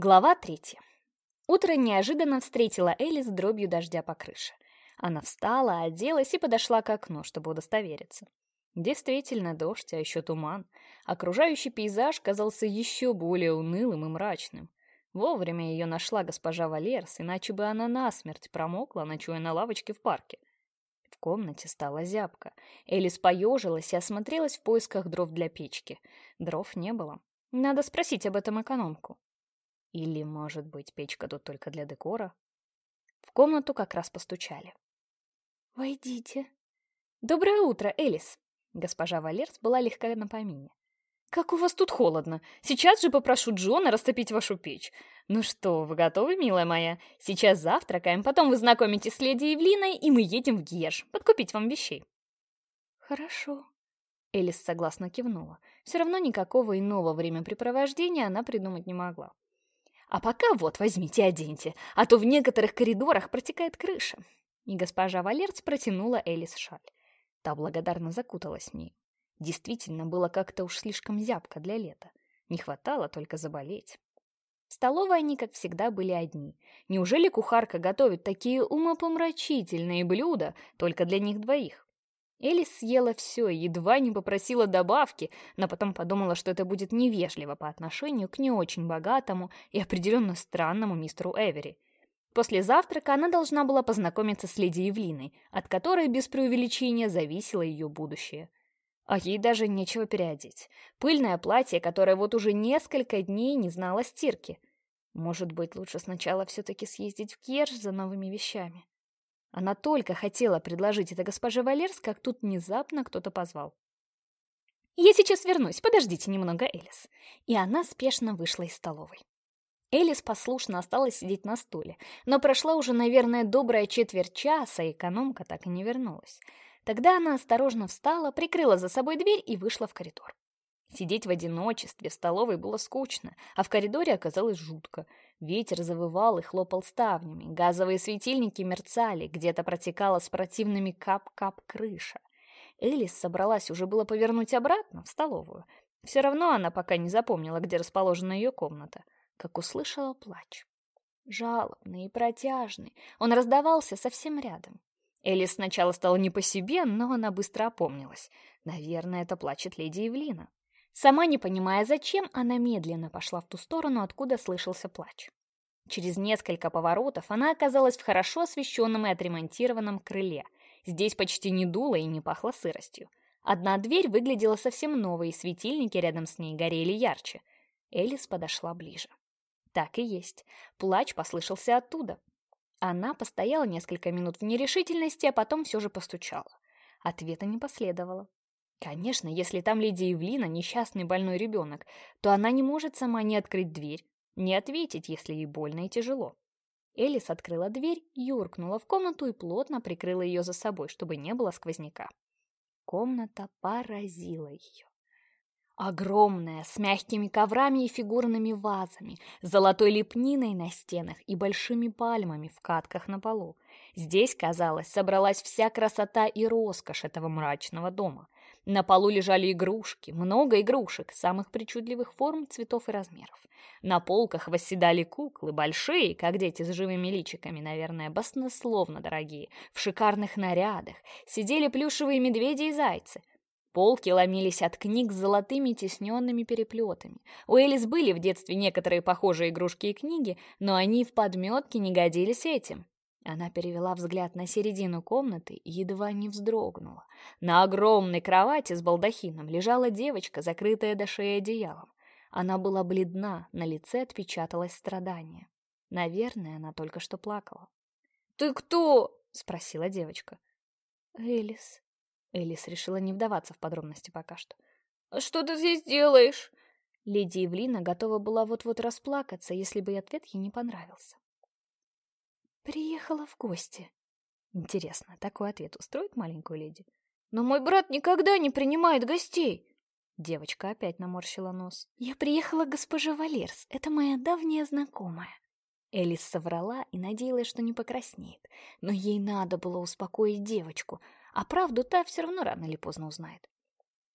Глава третья. Утро неожиданно встретила Элли с дробью дождя по крыше. Она встала, оделась и подошла к окну, чтобы удостовериться. Действительно дождь, а еще туман. Окружающий пейзаж казался еще более унылым и мрачным. Вовремя ее нашла госпожа Валерс, иначе бы она насмерть промокла, ночуя на лавочке в парке. В комнате стала зябко. Элис поежилась и осмотрелась в поисках дров для печки. Дров не было. Надо спросить об этом экономку. Или, может быть, печка тут только для декора? В комнату как раз постучали. «Войдите». «Доброе утро, Элис!» Госпожа Валерс была легка на помине. «Как у вас тут холодно! Сейчас же попрошу Джона растопить вашу печь. Ну что, вы готовы, милая моя? Сейчас завтракаем, потом вы знакомитесь с леди Евлиной, и мы едем в Геш, подкупить вам вещей». «Хорошо». Элис согласно кивнула. Все равно никакого иного времяпрепровождения она придумать не могла. А пока вот, возьмите, оденьте, а то в некоторых коридорах протекает крыша. И госпожа Валерц протянула Элис шаль. Та благодарно закуталась в ней. Действительно, было как-то уж слишком зябко для лета. Не хватало только заболеть. В столовой они, как всегда, были одни. Неужели кухарка готовит такие умопомрачительные блюда только для них двоих? Элис съела все, едва не попросила добавки, но потом подумала, что это будет невежливо по отношению к не очень богатому и определенно странному мистеру Эвери. После завтрака она должна была познакомиться с леди Евлиной, от которой без преувеличения зависело ее будущее. А ей даже нечего переодеть. Пыльное платье, которое вот уже несколько дней не знало стирки. Может быть, лучше сначала все-таки съездить в Керш за новыми вещами. Она только хотела предложить это госпоже Валерс, как тут внезапно кто-то позвал. «Я сейчас вернусь, подождите немного, Элис». И она спешно вышла из столовой. Элис послушно осталась сидеть на стуле, но прошла уже, наверное, добрая четверть часа, и экономка так и не вернулась. Тогда она осторожно встала, прикрыла за собой дверь и вышла в коридор. Сидеть в одиночестве в столовой было скучно, а в коридоре оказалось жутко. Ветер завывал и хлопал ставнями, газовые светильники мерцали, где-то протекала с противными кап-кап крыша. Элис собралась уже было повернуть обратно, в столовую. Все равно она пока не запомнила, где расположена ее комната, как услышала плач. Жалобный и протяжный, он раздавался совсем рядом. Элис сначала стала не по себе, но она быстро опомнилась. Наверное, это плачет леди Евлина. Сама не понимая зачем, она медленно пошла в ту сторону, откуда слышался плач. Через несколько поворотов она оказалась в хорошо освещенном и отремонтированном крыле. Здесь почти не дуло и не пахло сыростью. Одна дверь выглядела совсем новой, и светильники рядом с ней горели ярче. Элис подошла ближе. Так и есть. Плач послышался оттуда. Она постояла несколько минут в нерешительности, а потом все же постучала. Ответа не последовало. Конечно, если там леди Евлина несчастный больной ребенок, то она не может сама не открыть дверь, не ответить, если ей больно и тяжело. Элис открыла дверь, юркнула в комнату и плотно прикрыла ее за собой, чтобы не было сквозняка. Комната поразила ее. Огромная, с мягкими коврами и фигурными вазами, золотой лепниной на стенах и большими пальмами в катках на полу. Здесь, казалось, собралась вся красота и роскошь этого мрачного дома. На полу лежали игрушки, много игрушек, самых причудливых форм, цветов и размеров. На полках восседали куклы, большие, как дети с живыми личиками, наверное, баснословно дорогие, в шикарных нарядах. Сидели плюшевые медведи и зайцы. Полки ломились от книг с золотыми тесненными переплетами. У Элис были в детстве некоторые похожие игрушки и книги, но они в подметке не годились этим. Она перевела взгляд на середину комнаты и едва не вздрогнула. На огромной кровати с балдахином лежала девочка, закрытая до шеи одеялом. Она была бледна, на лице отпечаталось страдание. Наверное, она только что плакала. «Ты кто?» — спросила девочка. «Элис». Элис решила не вдаваться в подробности пока что. «Что ты здесь делаешь?» Леди Евлина готова была вот-вот расплакаться, если бы и ответ ей не понравился. Приехала в гости. Интересно, такой ответ устроит маленькую леди? Но мой брат никогда не принимает гостей. Девочка опять наморщила нос. Я приехала к госпоже Валерс, это моя давняя знакомая. Элис соврала и надеялась, что не покраснеет. Но ей надо было успокоить девочку, а правду та все равно рано или поздно узнает.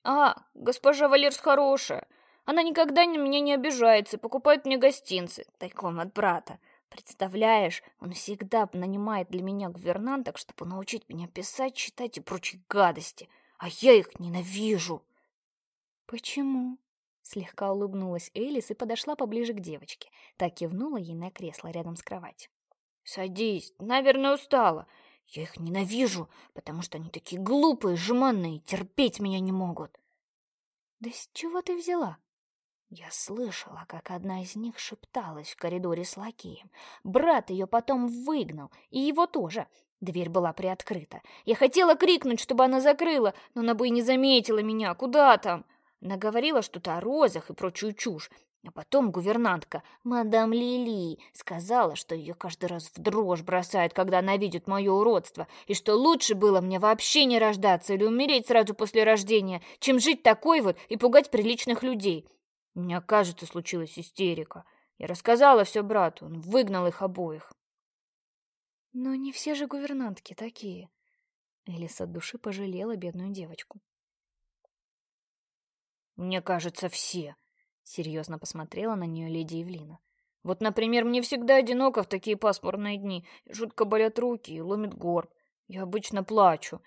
«А, госпожа Валерс хорошая. Она никогда на меня не обижается, покупает мне гостинцы, тайком от брата. Представляешь, он всегда нанимает для меня гувернанток, чтобы научить меня писать, читать и прочие гадости. А я их ненавижу. Почему? Слегка улыбнулась Элис и подошла поближе к девочке. Так кивнула ей на кресло рядом с кроватью. «Садись, наверное, устала. Я их ненавижу, потому что они такие глупые, жеманные, терпеть меня не могут». «Да с чего ты взяла?» Я слышала, как одна из них шепталась в коридоре с лакеем. Брат ее потом выгнал, и его тоже. Дверь была приоткрыта. Я хотела крикнуть, чтобы она закрыла, но она бы и не заметила меня. Куда там? Наговорила что-то о розах и прочую чушь. А потом гувернантка, мадам Лили, сказала, что ее каждый раз в дрожь бросает, когда она видит мое уродство, и что лучше было мне вообще не рождаться или умереть сразу после рождения, чем жить такой вот и пугать приличных людей. У меня, кажется, случилась истерика. Я рассказала все брату, он выгнал их обоих. Но не все же гувернантки такие. Элис от души пожалела бедную девочку. «Мне кажется, все», — серьезно посмотрела на нее леди Евлина. «Вот, например, мне всегда одиноко в такие пасмурные дни. Жутко болят руки и ломит горб. Я обычно плачу.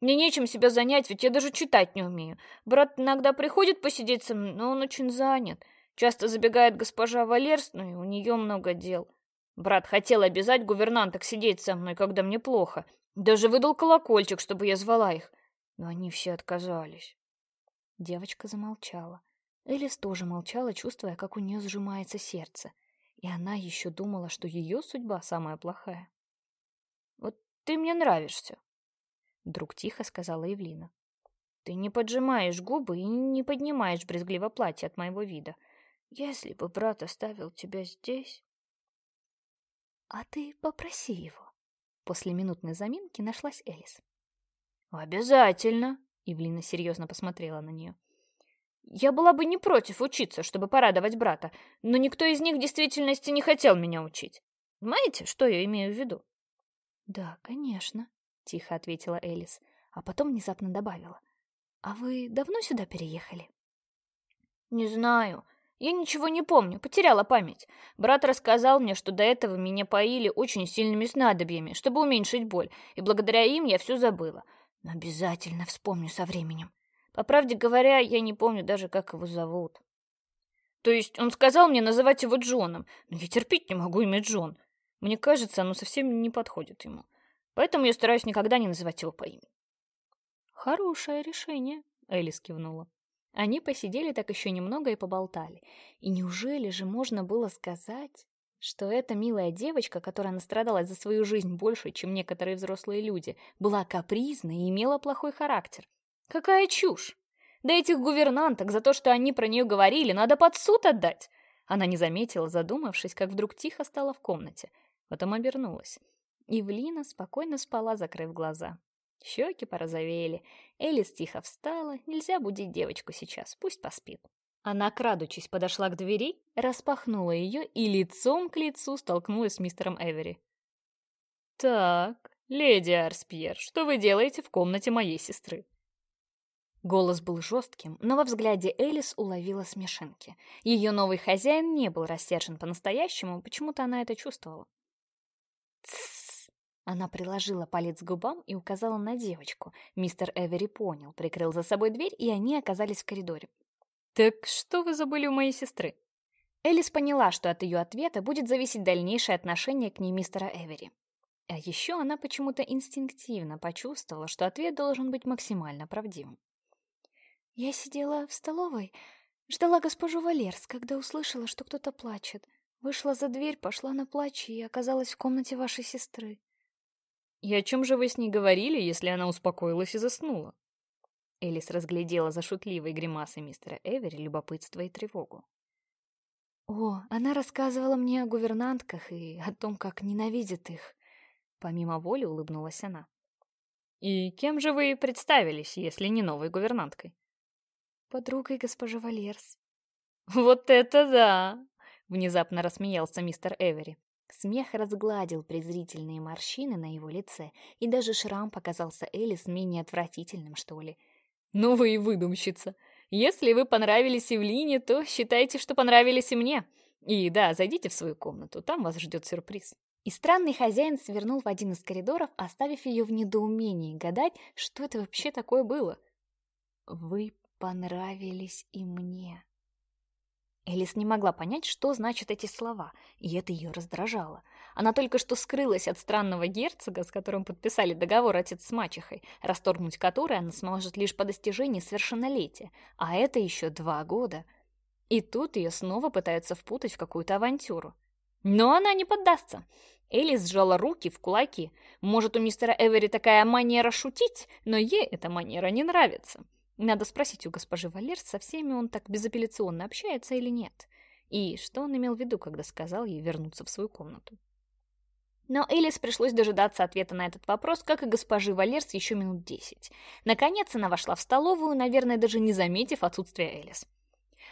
Мне нечем себя занять, ведь я даже читать не умею. Брат иногда приходит посидеть со мной, но он очень занят. Часто забегает госпожа Валерс, но и у нее много дел. Брат хотел обязать гувернанток сидеть со мной, когда мне плохо. Даже выдал колокольчик, чтобы я звала их. Но они все отказались. Девочка замолчала. Элис тоже молчала, чувствуя, как у нее сжимается сердце. И она еще думала, что ее судьба самая плохая. «Вот ты мне нравишься», — вдруг тихо сказала Евлина. «Ты не поджимаешь губы и не поднимаешь брезгливо платье от моего вида. Если бы брат оставил тебя здесь...» «А ты попроси его». После минутной заминки нашлась Элис. «Обязательно!» Ивлина серьезно посмотрела на нее. «Я была бы не против учиться, чтобы порадовать брата, но никто из них в действительности не хотел меня учить. Понимаете, что я имею в виду?» «Да, конечно», — тихо ответила Элис, а потом внезапно добавила. «А вы давно сюда переехали?» «Не знаю. Я ничего не помню, потеряла память. Брат рассказал мне, что до этого меня поили очень сильными снадобьями, чтобы уменьшить боль, и благодаря им я все забыла. Но обязательно вспомню со временем. По правде говоря, я не помню даже, как его зовут. То есть он сказал мне называть его Джоном, но я терпеть не могу имя Джон. Мне кажется, оно совсем не подходит ему. Поэтому я стараюсь никогда не называть его по имени. Хорошее решение, Элис кивнула. Они посидели так еще немного и поболтали. И неужели же можно было сказать, что эта милая девочка, которая настрадалась за свою жизнь больше, чем некоторые взрослые люди, была капризной и имела плохой характер. Какая чушь! Да этих гувернанток за то, что они про нее говорили, надо под суд отдать. Она не заметила, задумавшись, как вдруг тихо стало в комнате. Потом обернулась. Ивлина спокойно спала, закрыв глаза. Щеки порозовели. Элис тихо встала. Нельзя будить девочку сейчас, пусть поспит. Она, крадучись, подошла к двери, распахнула ее и лицом к лицу столкнулась с мистером Эвери. «Так, леди Арспьер, что вы делаете в комнате моей сестры?» Голос был жестким, но во взгляде Элис уловила смешинки. Ее новый хозяин не был рассержен по-настоящему, почему-то она это чувствовала. «Тссс!» Она приложила палец к губам и указала на девочку. Мистер Эвери понял, прикрыл за собой дверь, и они оказались в коридоре. «Так что вы забыли у моей сестры?» Элис поняла, что от ее ответа будет зависеть дальнейшее отношение к ней мистера Эвери. А еще она почему-то инстинктивно почувствовала, что ответ должен быть максимально правдивым. «Я сидела в столовой, ждала госпожу Валерс, когда услышала, что кто-то плачет. Вышла за дверь, пошла на плач и оказалась в комнате вашей сестры». «И о чем же вы с ней говорили, если она успокоилась и заснула?» Элис разглядела за шутливой гримасой мистера Эвери любопытство и тревогу. «О, она рассказывала мне о гувернантках и о том, как ненавидит их». Помимо воли улыбнулась она. «И кем же вы представились, если не новой гувернанткой?» «Подругой госпожи Валерс». «Вот это да!» — внезапно рассмеялся мистер Эвери. Смех разгладил презрительные морщины на его лице, и даже шрам показался Элис менее отвратительным, что ли. «Ну вы и выдумщица! Если вы понравились Евлине, то считайте, что понравились и мне. И да, зайдите в свою комнату, там вас ждет сюрприз». И странный хозяин свернул в один из коридоров, оставив ее в недоумении гадать, что это вообще такое было. «Вы понравились и мне». Элис не могла понять, что значат эти слова, и это ее раздражало. Она только что скрылась от странного герцога, с которым подписали договор отец с мачехой, расторгнуть который она сможет лишь по достижении совершеннолетия, а это еще два года. И тут ее снова пытаются впутать в какую-то авантюру. Но она не поддастся. Элис сжала руки в кулаки. Может, у мистера Эвери такая манера шутить, но ей эта манера не нравится. Надо спросить у госпожи Валерс, со всеми он так безапелляционно общается или нет. И что он имел в виду, когда сказал ей вернуться в свою комнату. Но Элис пришлось дожидаться ответа на этот вопрос, как и госпожи Валерс, еще минут десять. Наконец она вошла в столовую, наверное, даже не заметив отсутствия Элис.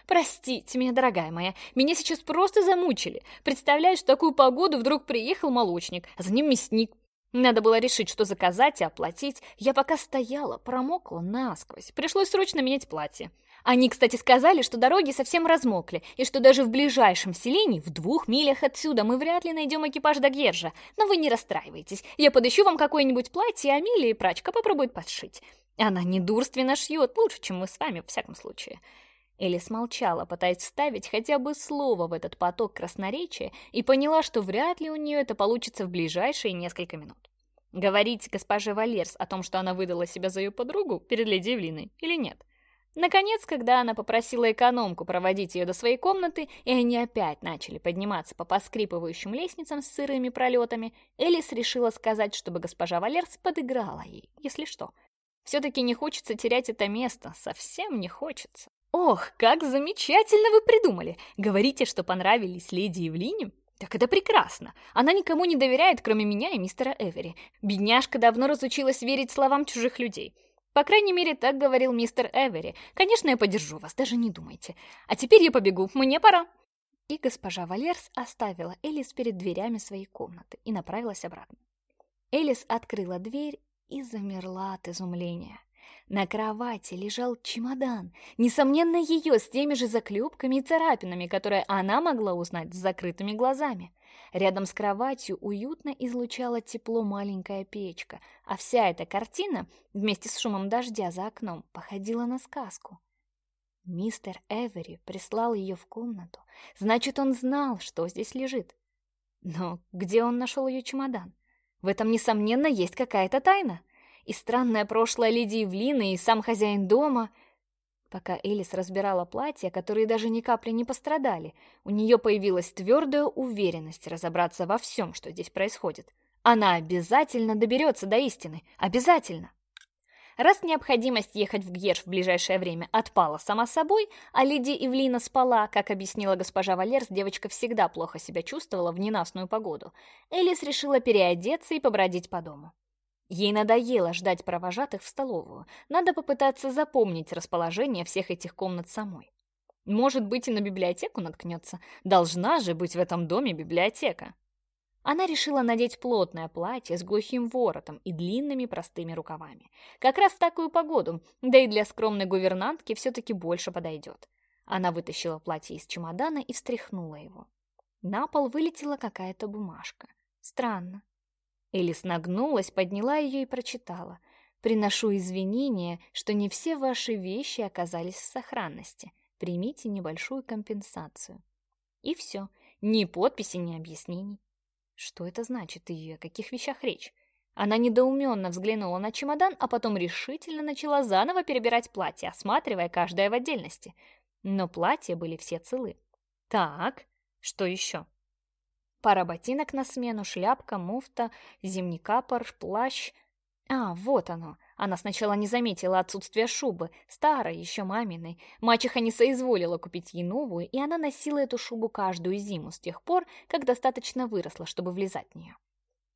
«Простите меня, дорогая моя, меня сейчас просто замучили. Представляешь, в такую погоду вдруг приехал молочник, а за ним мясник. Надо было решить, что заказать и оплатить. Я пока стояла, промокла насквозь. Пришлось срочно менять платье. Они, кстати, сказали, что дороги совсем размокли, и что даже в ближайшем селении, в двух милях отсюда, мы вряд ли найдем экипаж до Гержа. Но вы не расстраивайтесь. Я подыщу вам какое-нибудь платье, а Амелия и прачка попробует подшить. Она недурственно шьет, лучше, чем мы с вами, в всяком случае. Элис молчала, пытаясь вставить хотя бы слово в этот поток красноречия, и поняла, что вряд ли у нее это получится в ближайшие несколько минут. Говорить госпоже Валерс о том, что она выдала себя за ее подругу перед леди Эвлиной, или нет? Наконец, когда она попросила экономку проводить ее до своей комнаты, и они опять начали подниматься по поскрипывающим лестницам с сырыми пролетами, Элис решила сказать, чтобы госпожа Валерс подыграла ей, если что. Все-таки не хочется терять это место, совсем не хочется. «Ох, как замечательно вы придумали! Говорите, что понравились леди Евлине? Так это прекрасно! Она никому не доверяет, кроме меня и мистера Эвери. Бедняжка давно разучилась верить словам чужих людей. По крайней мере, так говорил мистер Эвери. Конечно, я поддержу вас, даже не думайте. А теперь я побегу, мне пора!» И госпожа Валерс оставила Элис перед дверями своей комнаты и направилась обратно. Элис открыла дверь и замерла от изумления. На кровати лежал чемодан, несомненно ее с теми же заклепками и царапинами, которые она могла узнать с закрытыми глазами. Рядом с кроватью уютно излучала тепло маленькая печка, а вся эта картина, вместе с шумом дождя за окном, походила на сказку. Мистер Эвери прислал ее в комнату, значит, он знал, что здесь лежит. Но где он нашел ее чемодан? В этом, несомненно, есть какая-то тайна и странное прошлое леди Евлины, и сам хозяин дома. Пока Элис разбирала платья, которые даже ни капли не пострадали, у нее появилась твердая уверенность разобраться во всем, что здесь происходит. Она обязательно доберется до истины. Обязательно! Раз необходимость ехать в Гьерш в ближайшее время отпала сама собой, а леди Эвлина спала, как объяснила госпожа Валерс, девочка всегда плохо себя чувствовала в ненастную погоду, Элис решила переодеться и побродить по дому. Ей надоело ждать провожатых в столовую. Надо попытаться запомнить расположение всех этих комнат самой. Может быть, и на библиотеку наткнется. Должна же быть в этом доме библиотека. Она решила надеть плотное платье с глухим воротом и длинными простыми рукавами. Как раз в такую погоду, да и для скромной гувернантки все-таки больше подойдет. Она вытащила платье из чемодана и встряхнула его. На пол вылетела какая-то бумажка. Странно. Элис нагнулась, подняла ее и прочитала. «Приношу извинения, что не все ваши вещи оказались в сохранности. Примите небольшую компенсацию». И все. Ни подписи, ни объяснений. Что это значит и о каких вещах речь? Она недоуменно взглянула на чемодан, а потом решительно начала заново перебирать платье, осматривая каждое в отдельности. Но платья были все целы. Так, что еще? Пара ботинок на смену, шляпка, муфта, зимний капор, плащ. А, вот оно. Она сначала не заметила отсутствие шубы, старой, еще маминой. Мачеха не соизволила купить ей новую, и она носила эту шубу каждую зиму с тех пор, как достаточно выросла, чтобы влезать в нее.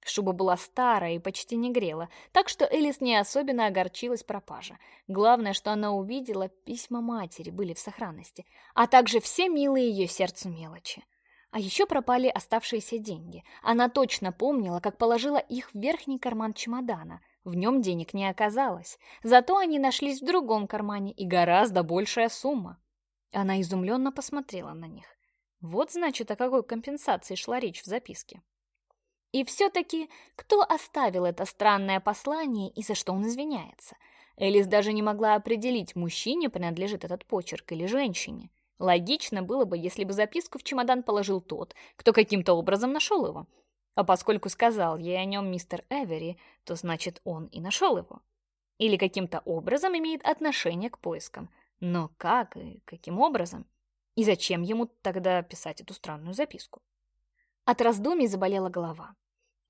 Шуба была старая и почти не грела, так что Элис не особенно огорчилась пропажа. Главное, что она увидела, письма матери были в сохранности, а также все милые ее сердцу мелочи. А еще пропали оставшиеся деньги. Она точно помнила, как положила их в верхний карман чемодана. В нем денег не оказалось, зато они нашлись в другом кармане и гораздо большая сумма. Она изумленно посмотрела на них. Вот значит, о какой компенсации шла речь в записке. И все-таки, кто оставил это странное послание и за что он извиняется? Элис даже не могла определить, мужчине принадлежит этот почерк или женщине. Логично было бы, если бы записку в чемодан положил тот, кто каким-то образом нашел его. А поскольку сказал ей о нем мистер Эвери, то значит он и нашел его. Или каким-то образом имеет отношение к поискам. Но как и каким образом? И зачем ему тогда писать эту странную записку? От раздумий заболела голова.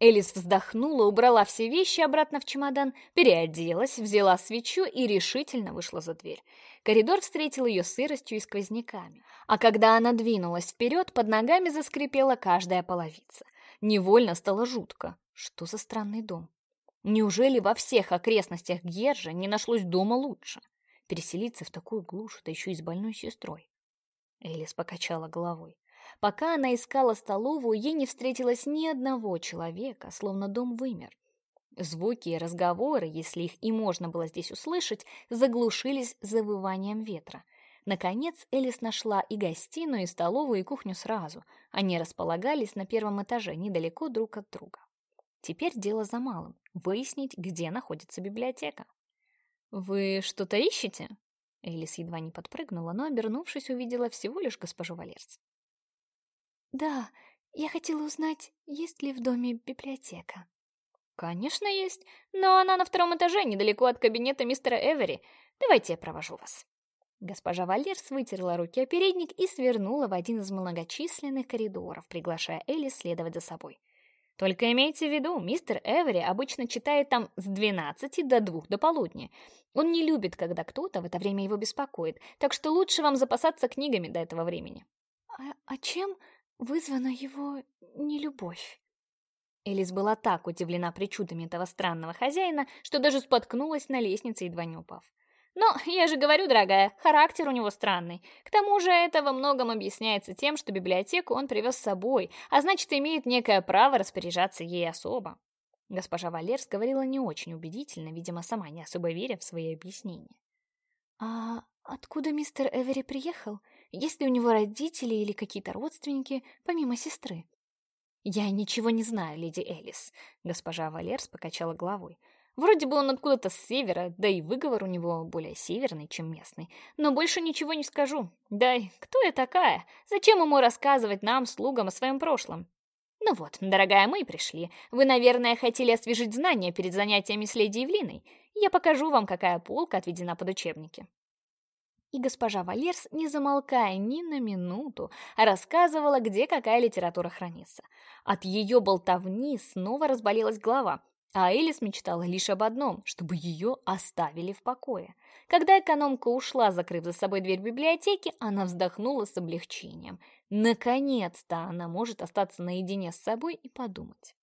Элис вздохнула, убрала все вещи обратно в чемодан, переоделась, взяла свечу и решительно вышла за дверь. Коридор встретил ее сыростью и сквозняками. А когда она двинулась вперед, под ногами заскрипела каждая половица. Невольно стало жутко. Что за странный дом? Неужели во всех окрестностях Гержа не нашлось дома лучше? Переселиться в такую глушь, да еще и с больной сестрой. Элис покачала головой. Пока она искала столовую, ей не встретилось ни одного человека, словно дом вымер. Звуки и разговоры, если их и можно было здесь услышать, заглушились завыванием ветра. Наконец Элис нашла и гостиную, и столовую, и кухню сразу. Они располагались на первом этаже, недалеко друг от друга. Теперь дело за малым — выяснить, где находится библиотека. «Вы что-то ищете?» Элис едва не подпрыгнула, но, обернувшись, увидела всего лишь госпожу Валерц. «Да, я хотела узнать, есть ли в доме библиотека». «Конечно есть, но она на втором этаже, недалеко от кабинета мистера Эвери. Давайте я провожу вас». Госпожа Валерс вытерла руки о передник и свернула в один из многочисленных коридоров, приглашая Элли следовать за собой. Только имейте в виду, мистер Эвери обычно читает там с 12 до 2 до полудня. Он не любит, когда кто-то в это время его беспокоит, так что лучше вам запасаться книгами до этого времени. А, а чем вызвана его нелюбовь. Элис была так удивлена причудами этого странного хозяина, что даже споткнулась на лестнице, едва не упав. Но, я же говорю, дорогая, характер у него странный. К тому же это во многом объясняется тем, что библиотеку он привез с собой, а значит, имеет некое право распоряжаться ей особо. Госпожа Валерс говорила не очень убедительно, видимо, сама не особо веря в свои объяснения. «А откуда мистер Эвери приехал? Есть ли у него родители или какие-то родственники, помимо сестры? «Я ничего не знаю, леди Элис», — госпожа Валерс покачала головой. «Вроде бы он откуда-то с севера, да и выговор у него более северный, чем местный. Но больше ничего не скажу. Да и кто я такая? Зачем ему рассказывать нам, слугам, о своем прошлом?» «Ну вот, дорогая, мы и пришли. Вы, наверное, хотели освежить знания перед занятиями с леди Евлиной. Я покажу вам, какая полка отведена под учебники». И госпожа Валерс, не замолкая ни на минуту, рассказывала, где какая литература хранится. От ее болтовни снова разболелась голова, а Элис мечтала лишь об одном, чтобы ее оставили в покое. Когда экономка ушла, закрыв за собой дверь библиотеки, она вздохнула с облегчением. Наконец-то она может остаться наедине с собой и подумать.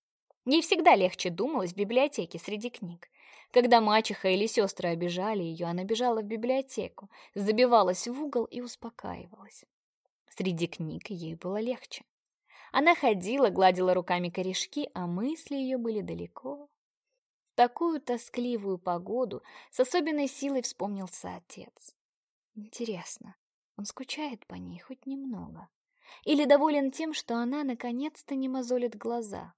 Ей всегда легче думалось в библиотеке среди книг. Когда мачеха или сестры обижали ее, она бежала в библиотеку, забивалась в угол и успокаивалась. Среди книг ей было легче. Она ходила, гладила руками корешки, а мысли ее были далеко. В такую тоскливую погоду с особенной силой вспомнился отец. Интересно, он скучает по ней хоть немного? Или доволен тем, что она наконец-то не мозолит глаза?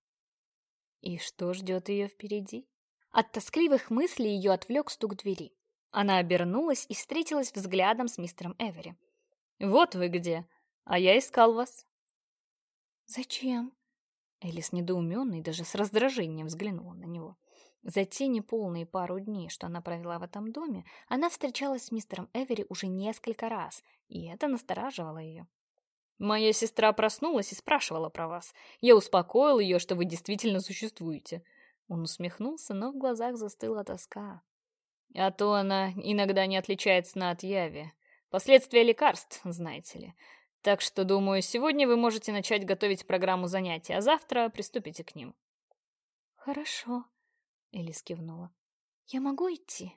И что ждет ее впереди? От тоскливых мыслей ее отвлек стук двери. Она обернулась и встретилась взглядом с мистером Эвери. «Вот вы где! А я искал вас!» «Зачем?» Элис недоуменный даже с раздражением взглянула на него. За те неполные пару дней, что она провела в этом доме, она встречалась с мистером Эвери уже несколько раз, и это настораживало ее. «Моя сестра проснулась и спрашивала про вас. Я успокоил ее, что вы действительно существуете. Он усмехнулся, но в глазах застыла тоска. А то она иногда не отличает сна от яви. Последствия лекарств, знаете ли. Так что, думаю, сегодня вы можете начать готовить программу занятий, а завтра приступите к ним. Хорошо, Элис кивнула. Я могу идти?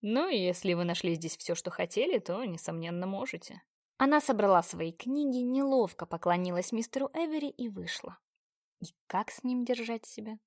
Ну, если вы нашли здесь все, что хотели, то, несомненно, можете. Она собрала свои книги, неловко поклонилась мистеру Эвери и вышла. И как с ним держать себя?